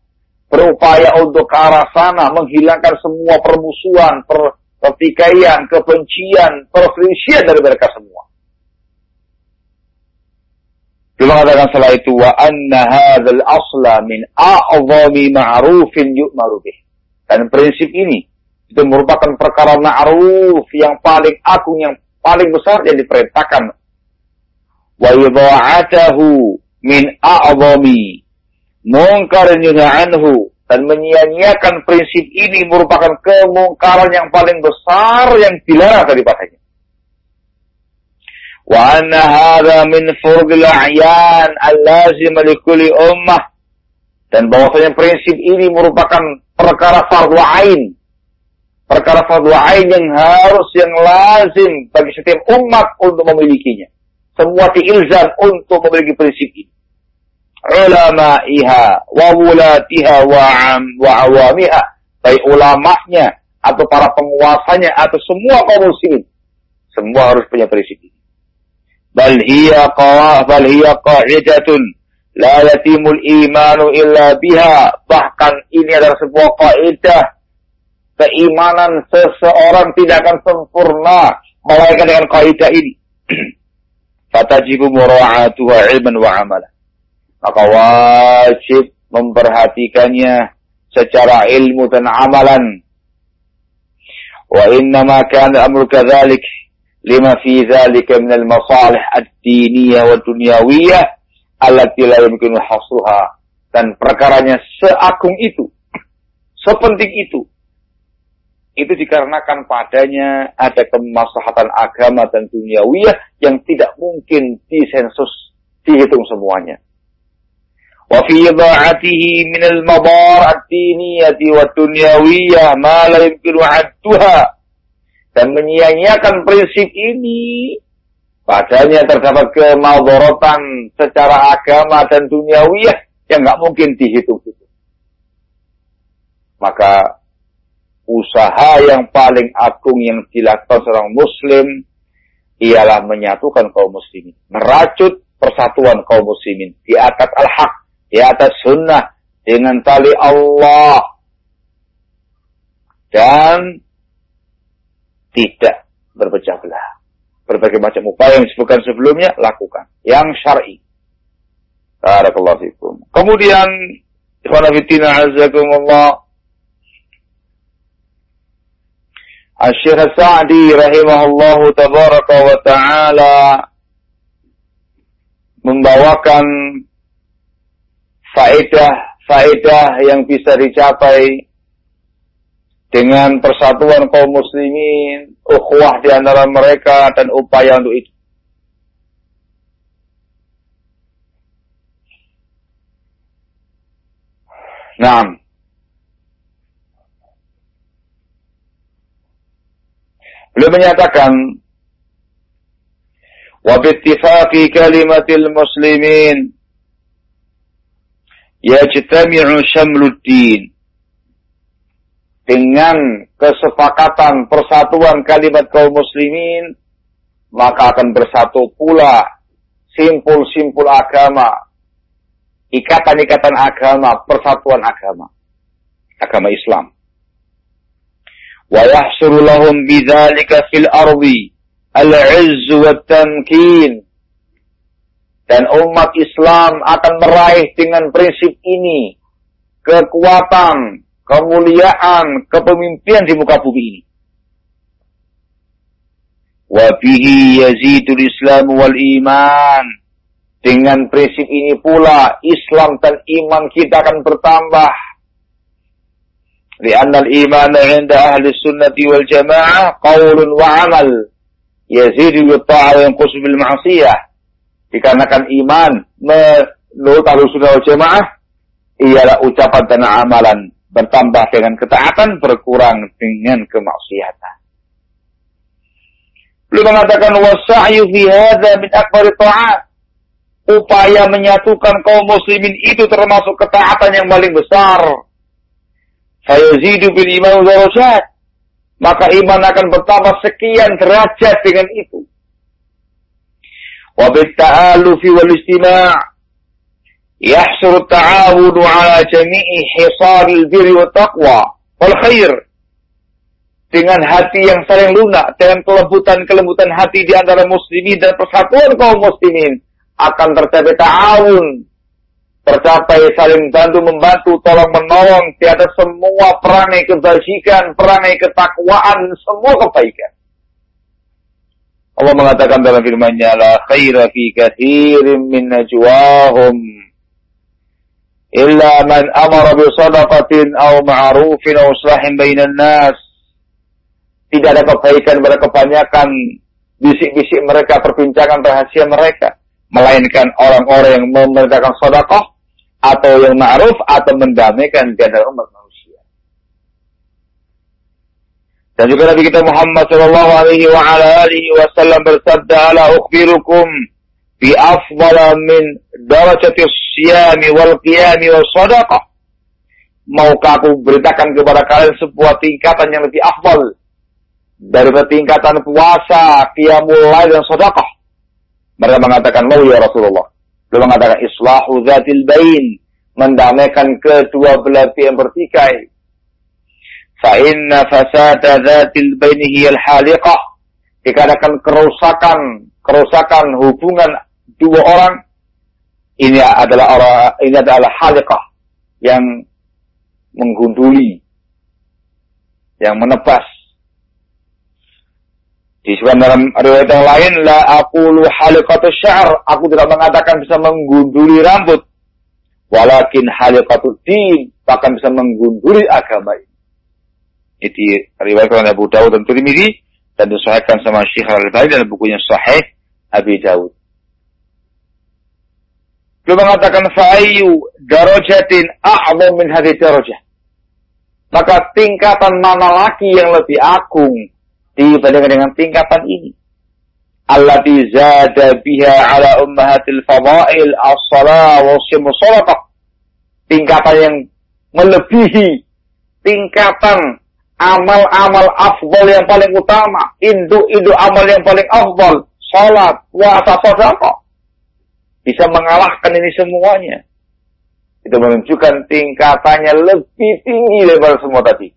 berupaya untuk ke arah sana, menghilangkan semua permusuhan, per, pertikaian, kebencian, perselisihan dari mereka semua. Dia mengatakan setelah itu wa anna hadzal asla min a'zami ma'rufin yu'maru bih. Dan prinsip ini itu merupakan perkara ma'ruf yang paling agung yang paling besar yang diperintahkan. Wa idha'atahu min a'zami mungkarin anhu dan menyia-nyiakan prinsip ini merupakan kemungkaran yang paling besar yang dilarang daripadanya. Anna hadha min furgil a'yan al-lazim likulli ummah dan bahwasanya prinsip ini merupakan perkara fardu ain. Perkara fardu ain yang harus yang lazim bagi setiap umat untuk memilikinya. Semua diilzam untuk memiliki prinsip ini. Ulama'iha wa wulatiha wa, am, wa awamiha. Baik ulamanya atau para penguasanya atau semua kaum muslimin. Semua harus punya prinsip ini bal hiya qawah bal hiya qa'idatun La yatimul imanu illa biha. Bahkan ini adalah sebuah kaidah. Keimanan seseorang tidak akan sempurna. Melainkan dengan kaidah ini. Fatajibu mura'atuha ilman wa amalan. Maka wajib memperhatikannya secara ilmu dan amalan. Wa innama kana amru kadzalik lima fi dzalika min al-masalih ad-diniyah wa dunyawiyah allati la yumkinu hasruha dan perkaranya seagung itu sepenting itu itu dikarenakan padanya ada kemaslahatan agama dan duniawiyah yang tidak mungkin disensus dihitung semuanya. Wa fi dha'atihi min al-madar ad-diniyati wa dunyawiyah ma la yumkinu adduha dan menyia-nyiakan prinsip ini padanya terdapat kemaudorotan secara agama dan duniawiyah yang nggak mungkin dihitung-hitung. Maka usaha yang paling agung yang dilakukan seorang muslim ialah menyatukan kaum muslimin, meracut persatuan kaum muslimin di atas al-haq, di atas sunnah dengan tali Allah dan tidak berpecah belah. Berbagai macam upaya yang disebutkan sebelumnya lakukan yang syar'i. Barakallahu fikum. Kemudian ikhwan fillah azakumullah Al-Syekh Sa'di rahimahullah tabaraka wa ta'ala membawakan faedah-faedah yang bisa dicapai dengan persatuan kaum muslimin, ukhuwah di antara mereka dan upaya untuk itu. Nah, Beliau menyatakan وباتفاق كلمة المسلمين يجتمع شمل الدين dengan kesepakatan persatuan kalimat kaum muslimin, maka akan bersatu pula simpul-simpul agama, ikatan-ikatan agama, persatuan agama, agama Islam. Wa yahsuru lahum bidzalika fil ardi al-'izz wat-tamkin. Dan umat Islam akan meraih dengan prinsip ini kekuatan kemuliaan, kepemimpinan di muka bumi ini. Wabihi yazidul Islam wal iman. Dengan prinsip ini pula Islam dan iman kita akan bertambah. Di al-iman 'inda ahli sunnati wal jamaah qaulun wa 'amal. Yazidu bil ta'ah kusubil masyiyah bil. Dikarenakan iman menurut ahli sunnah wal jamaah ialah ucapan dan amalan bertambah dengan ketaatan berkurang dengan kemaksiatan. Beliau mengatakan wasa'yu fi hadza min akbari ta'at. Upaya menyatukan kaum muslimin itu termasuk ketaatan yang paling besar Fayazidu bil iman darajat. Maka iman akan bertambah sekian derajat dengan itu. Wa bitta'alufi wal istima' ala jami'i hisaril birri wa taqwa wal khair. Dengan hati yang saling lunak, dengan kelembutan-kelembutan hati di antara muslimin dan persatuan kaum muslimin akan tercapai ta'awun tercapai saling bantu membantu, tolong menolong di atas semua perangai kebajikan, perangai ketakwaan, semua kebaikan. Allah mengatakan dalam firman-Nya la khaira fi katsirin min najwahum man amara bi sadaqatin aw ma'rufin aw islahin bainan nas. Tidak ada kebaikan pada kebanyakan bisik-bisik mereka, perbincangan rahasia mereka, melainkan orang-orang yang memerintahkan sedekah atau yang ma'ruf atau mendamaikan di antara umat manusia. Dan juga Nabi kita Muhammad sallallahu alaihi wasallam bersabda ala ukhbirukum bi afdala min darajati siyami wal qiyami was sadaqah. Maukah aku beritakan kepada kalian sebuah tingkatan yang lebih afdal dari tingkatan puasa, qiyamul lail dan sedekah. Mereka mengatakan, "Mau ya Rasulullah." Beliau mengatakan islahu zatil bain, mendamaikan kedua belah pihak bertikai. Fa inna fasada zatil bain hiya al-haliqah. Dikatakan kerusakan, kerusakan hubungan dua orang ini adalah orang ini adalah haliqah yang menggunduli yang menebas Disebutkan dalam riwayat yang lain, la aku lu halikatu syar. Aku tidak mengatakan bisa menggunduli rambut. Walakin halikatu din. Bahkan bisa menggunduli agama ini. Itu riwayat oleh Abu Dawud dan Tirmidzi dan disahihkan sama Syekh Al-Albani dalam bukunya Sahih Abi Dawud. Beliau mengatakan fa'ayu darajatin a'zam min hadhihi darajah. Maka tingkatan mana lagi yang lebih agung dibandingkan dengan tingkatan ini. Allati zada biha ala ummahatil fadail as-salah wa salatah. Tingkatan yang melebihi tingkatan amal-amal afdal yang paling utama, induk-induk amal yang paling afdal, salat, puasa, sedekah. Bisa mengalahkan ini semuanya. Itu menunjukkan tingkatannya lebih tinggi daripada semua tadi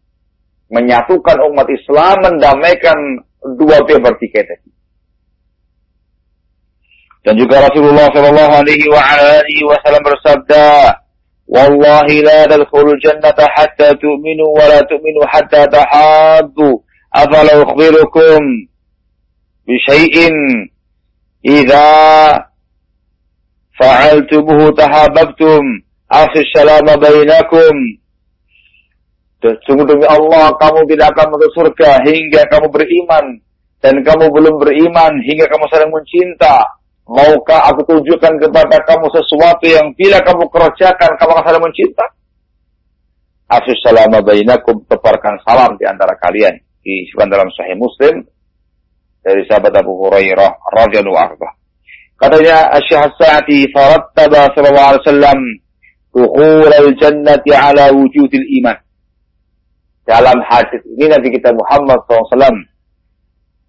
menyatukan umat Islam, mendamaikan dua pihak bertikai tadi. Dan juga Rasulullah Shallallahu Alaihi Wasallam bersabda, "Wallahi la tadkhulul jannata hatta tu'minu wa la tu'minu hatta tahaddu. Afala ukhbirukum syai'in idza fa'altumuhu tahabbtum. Afshu salama bainakum." Sungguh demi Allah, kamu tidak akan masuk surga hingga kamu beriman. Dan kamu belum beriman hingga kamu saling mencinta. Maukah aku tunjukkan kepada kamu sesuatu yang bila kamu kerjakan, kamu akan saling mencinta? Asus salama bainakum, teparkan salam di antara kalian. Disebutkan dalam Sahih Muslim dari sahabat Abu Hurairah radhiyallahu anhu. Katanya Syekh Sa'di farattaba sallallahu alaihi wasallam dukhul al-jannati ala wujudil iman dalam hadis ini Nabi kita Muhammad SAW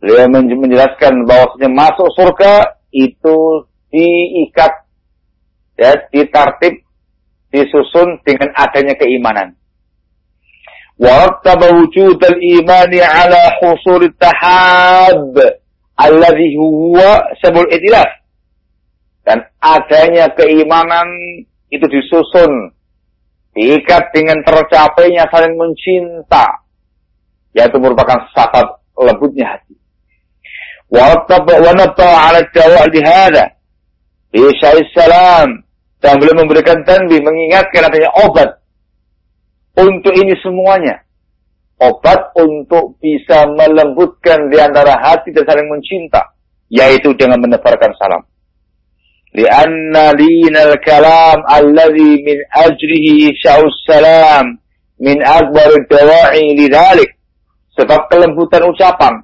beliau menjelaskan bahwasanya masuk surga itu diikat ya ditartib disusun dengan adanya keimanan. Warattaba wujud al-imani ala husul tahab alladhi huwa sabul itilaf. Dan adanya keimanan itu disusun diikat dengan tercapainya saling mencinta, yaitu merupakan sifat lembutnya hati. Wanata ala jawa dihada. Isa salam dan belum memberikan tanbih mengingatkan adanya obat untuk ini semuanya. Obat untuk bisa melembutkan di antara hati dan saling mencinta. Yaitu dengan menebarkan salam. Lianna linal kalam alladhi min ajrihi sya'us salam min akbar dawa'i lidhalik. Sebab kelembutan ucapan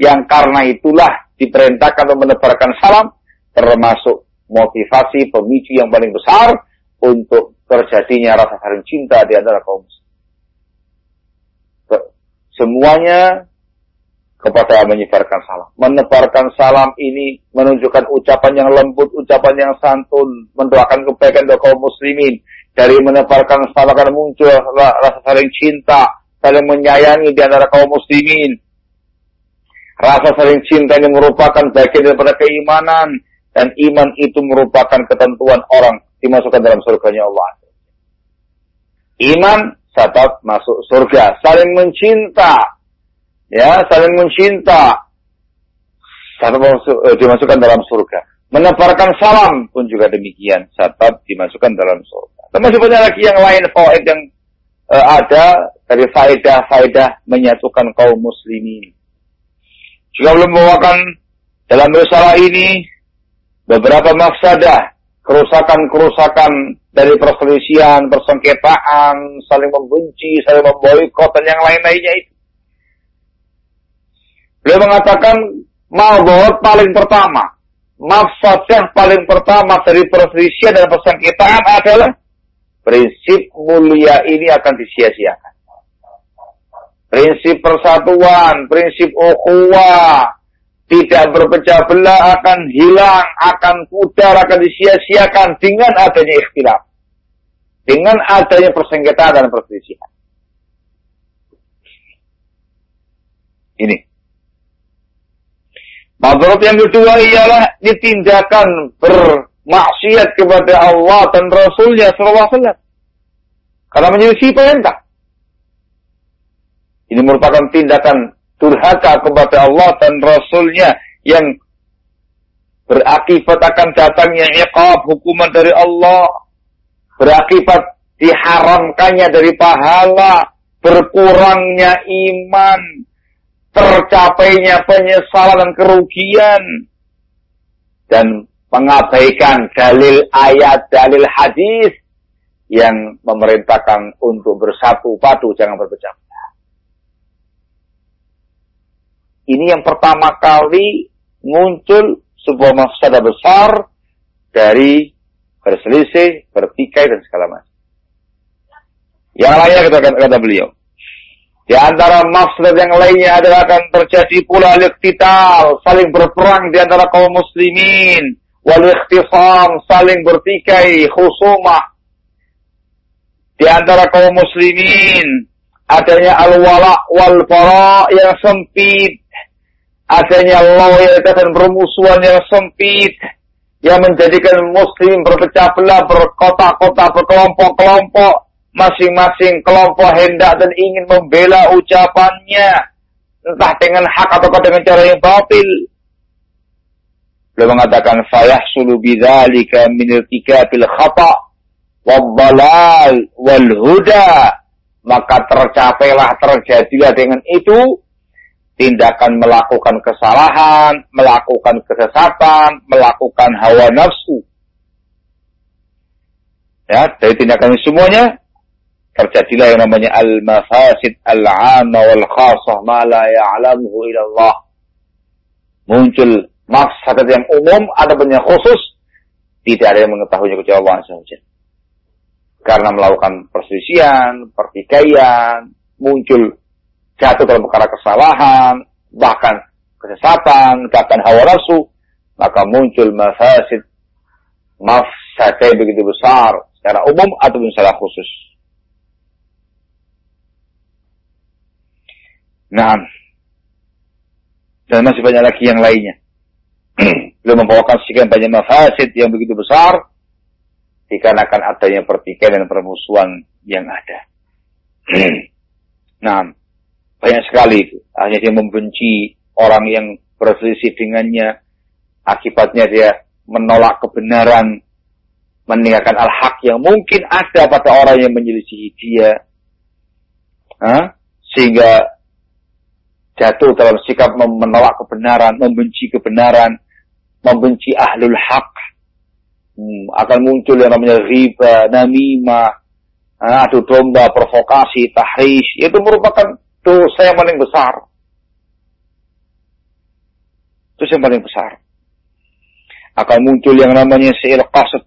yang karena itulah diperintahkan untuk menebarkan salam termasuk motivasi pemicu yang paling besar untuk terjadinya rasa saling cinta di antara kaum Semuanya kepada menyebarkan salam. Menebarkan salam ini menunjukkan ucapan yang lembut, ucapan yang santun, mendoakan kebaikan untuk kaum muslimin. Dari menebarkan salam akan muncul rasa saling cinta, saling menyayangi di antara kaum muslimin. Rasa saling cinta ini merupakan bagian daripada keimanan dan iman itu merupakan ketentuan orang dimasukkan dalam surganya Allah. Iman sahabat masuk surga, saling mencinta, ya saling mencinta satu eh, dimasukkan dalam surga. Menebarkan salam pun juga demikian, sebab dimasukkan dalam surga. Termasuk banyak lagi yang lain faedah yang uh, ada dari faedah-faedah menyatukan kaum muslimin. Juga belum membawakan dalam risalah ini beberapa maksadah, kerusakan-kerusakan dari perselisihan, persengketaan, saling membenci, saling memboikot dan yang lain-lainnya itu. Beliau mengatakan maldorot paling pertama, mafsadah paling pertama dari perselisihan dan persengketaan adalah prinsip mulia ini akan disia-siakan. Prinsip persatuan, prinsip ukhuwah, tidak berpecah belah akan hilang, akan pudar, akan disia-siakan dengan adanya ikhtilaf. Dengan adanya persengketaan dan perselisihan. Ini. Madarat yang kedua ialah ditindakan bermaksiat kepada Allah dan Rasulnya SAW. Karena menyelisih perintah. Ini merupakan tindakan durhaka kepada Allah dan Rasulnya yang berakibat akan datangnya iqab, hukuman dari Allah. Berakibat diharamkannya dari pahala, berkurangnya iman, tercapainya penyesalan dan kerugian, dan mengabaikan dalil ayat, dalil hadis yang memerintahkan untuk bersatu padu, jangan berpecah Ini yang pertama kali muncul sebuah masalah besar dari berselisih, bertikai, dan segala macam. Yang lainnya kata, kata beliau. Di antara maksud yang lainnya adalah akan terjadi pula liktital, saling berperang di antara kaum muslimin, wal ikhtisam, saling bertikai, khusumah. Di antara kaum muslimin, adanya al-wala wal para yang sempit, adanya loyalitas dan permusuhan yang sempit yang menjadikan muslim berpecah belah berkota-kota berkelompok-kelompok masing-masing kelompok hendak dan ingin membela ucapannya entah dengan hak atau dengan cara yang batil. Beliau mengatakan bidzalika min irtikabil khata wal wal huda maka tercapailah terjadilah dengan itu tindakan melakukan kesalahan, melakukan kesesatan, melakukan hawa nafsu. Ya, dari tindakan semuanya terjadilah yang namanya al-mafasid al-'amma wal khasah ma la ya'lamuhu Allah. Muncul mafsadat yang umum, ada banyak khusus, tidak ada yang mengetahuinya kecuali Allah saja. Karena melakukan perselisihan, pertikaian, muncul jatuh dalam perkara kesalahan, bahkan kesesatan, bahkan hawa nafsu, maka muncul mafasid mafsadah begitu besar secara umum ataupun secara khusus. Nah, dan masih banyak lagi yang lainnya. Belum membawakan sekian banyak mafasid yang begitu besar dikarenakan adanya pertikaian dan permusuhan yang ada. nah, banyak sekali. Hanya dia membenci orang yang berselisih dengannya. Akibatnya dia menolak kebenaran. Meninggalkan al-haq yang mungkin ada pada orang yang menyelisihi dia. Hah? Sehingga jatuh dalam sikap menolak kebenaran, membenci kebenaran, membenci ahlul haq. Hmm, akan muncul yang namanya riba, namimah, adu domba, provokasi, tahrish. Itu merupakan dosa yang paling besar. Itu yang paling besar. Akan muncul yang namanya se'il qasad.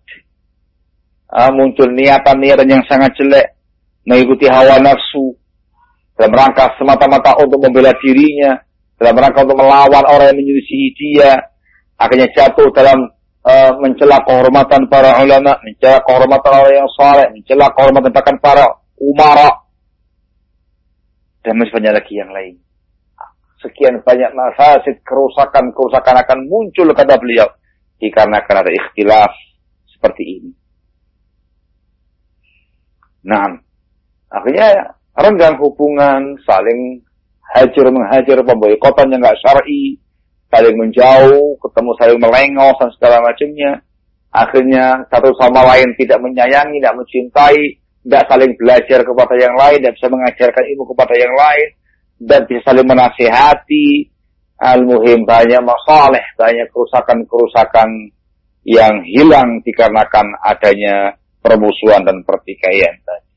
Ah, muncul niatan-niatan yang sangat jelek. Mengikuti hawa nafsu. Dalam rangka semata-mata untuk membela dirinya. Dalam rangka untuk melawan orang yang menyelisihi dia. Akhirnya jatuh dalam uh, mencela kehormatan para ulama. Mencela kehormatan orang yang saleh. Mencela kehormatan bahkan para umara dan banyak lagi yang lain. Sekian banyak mafasid, kerusakan-kerusakan akan muncul kata beliau. Dikarenakan ada ikhtilaf seperti ini. Nah, akhirnya renggang hubungan, saling hajar menghajar, pemboikotan yang nggak syar'i, saling menjauh, ketemu saling melengos dan segala macamnya. Akhirnya satu sama lain tidak menyayangi, tidak mencintai, tidak saling belajar kepada yang lain, dan bisa mengajarkan ilmu kepada yang lain, dan bisa saling menasihati. Al-muhim banyak masalah, banyak kerusakan-kerusakan yang hilang dikarenakan adanya permusuhan dan pertikaian tadi.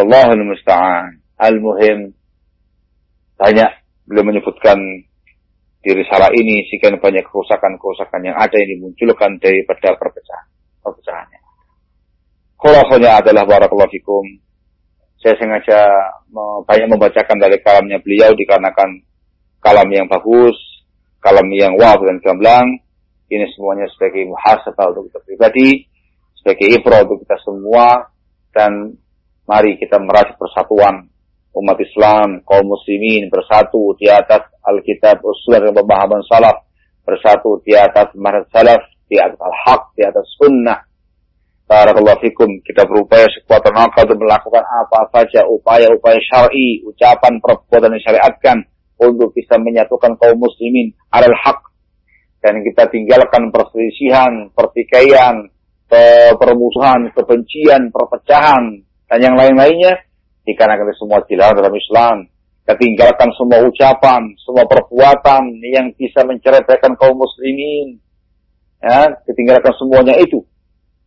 Allahul musta'an. Al-muhim banyak belum menyebutkan diri salah ini sekian banyak kerusakan-kerusakan yang ada yang dimunculkan daripada perpecahan. Perpecahannya. Khulafahnya adalah barakallahu Saya sengaja banyak membacakan dari kalamnya beliau dikarenakan kalam yang bagus, kalam yang wah dan gamblang. Ini semuanya sebagai muhasabah untuk kita pribadi, sebagai ibrah untuk kita semua, dan mari kita meraih persatuan umat Islam, kaum muslimin bersatu di atas Alkitab, usul dan pemahaman salaf, bersatu di atas manhaj salaf, di atas al-haq, di atas sunnah. Barakallahu fikum. Kita berupaya sekuat tenaga untuk melakukan apa saja upaya-upaya syar'i, ucapan perbuatan yang syariatkan untuk bisa menyatukan kaum muslimin alal haq dan kita tinggalkan perselisihan, pertikaian, permusuhan, kebencian, perpecahan dan yang lain-lainnya dikarenakan semua dilarang dalam Islam ketinggalkan semua ucapan, semua perbuatan yang bisa menceritakan kaum muslimin. Ya, semuanya itu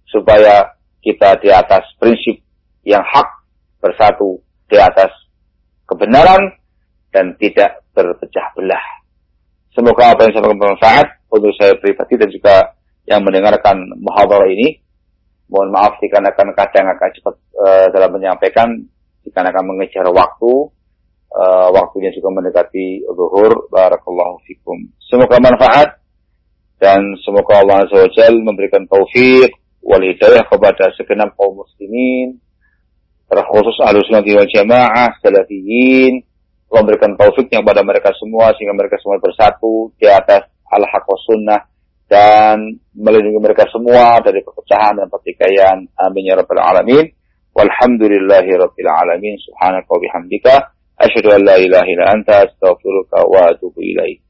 supaya kita di atas prinsip yang hak bersatu di atas kebenaran dan tidak berpecah belah. Semoga apa yang saya bermanfaat untuk saya pribadi dan juga yang mendengarkan muhadarah ini. Mohon maaf dikarenakan kadang akan cepat uh, dalam menyampaikan, dikarenakan mengejar waktu, uh, waktunya juga mendekati zuhur. Barakallahu fikum. Semoga manfaat dan semoga Allah Jal memberikan taufik wal hidayah kepada segenap kaum muslimin, terkhusus ahlussunnah wal jamaah, salafiyin, memberikan taufiknya kepada mereka semua sehingga mereka semua bersatu di atas al-haq sunnah dan melindungi mereka semua dari perpecahan dan pertikaian. Amin ya rabbal alamin. Walhamdulillahi rabbil alamin. Subhanaka wa bihamdika asyhadu an la ilaha illa anta astaghfiruka wa atubu ilaik.